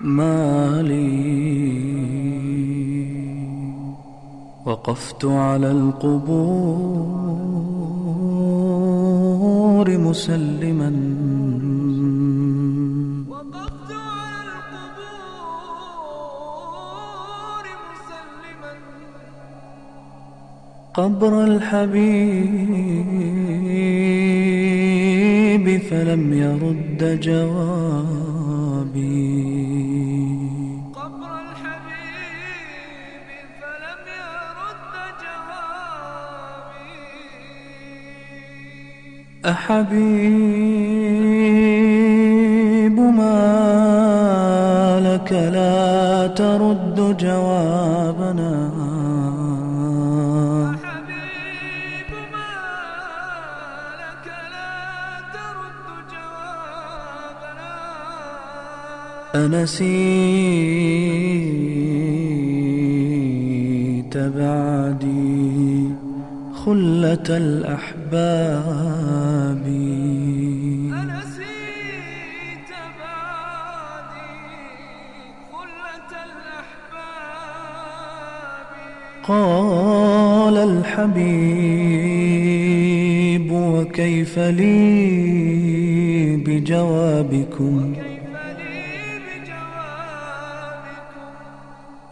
مالي. وقفت على القبور مسلما. وقفت على القبور مسلما. قبر الحبيب فلم يرد جوابي أحبيب ما لك لا ترد جوابنا. حبيب ما لك لا ترد جوابنا. أنسيت خلة الأحباب. أنسيت بعدي خلة الأحباب. قال الحبيب وكيف لي بجوابكم؟ كيف لي بجوابكم؟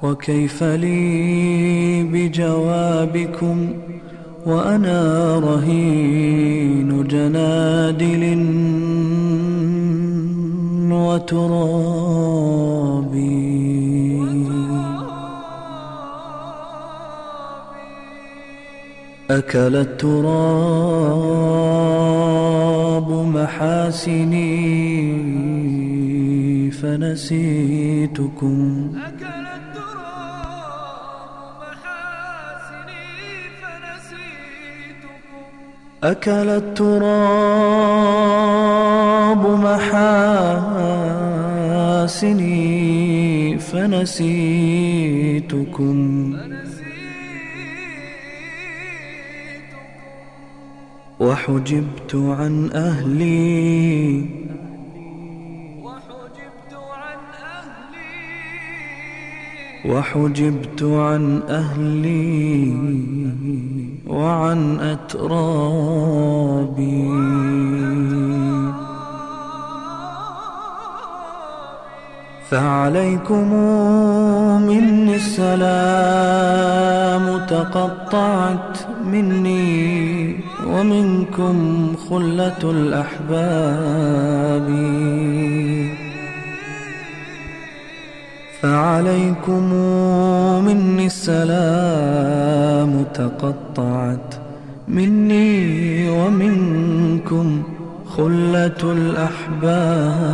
وكيف لي بجوابكم؟ وأنا رهين جنادل وترابي أكل التراب محاسني فنسيتكم. أكل أكل التراب محاسني فنسيتكم. وحجبت عن أهلي. وحجبت عن أهلي. عن أترابي. فعليكم مني السلام تقطعت مني ومنكم خلة الأحباب. فعليكم مني السلام تقطعت مني ومنكم خلة الأحباب.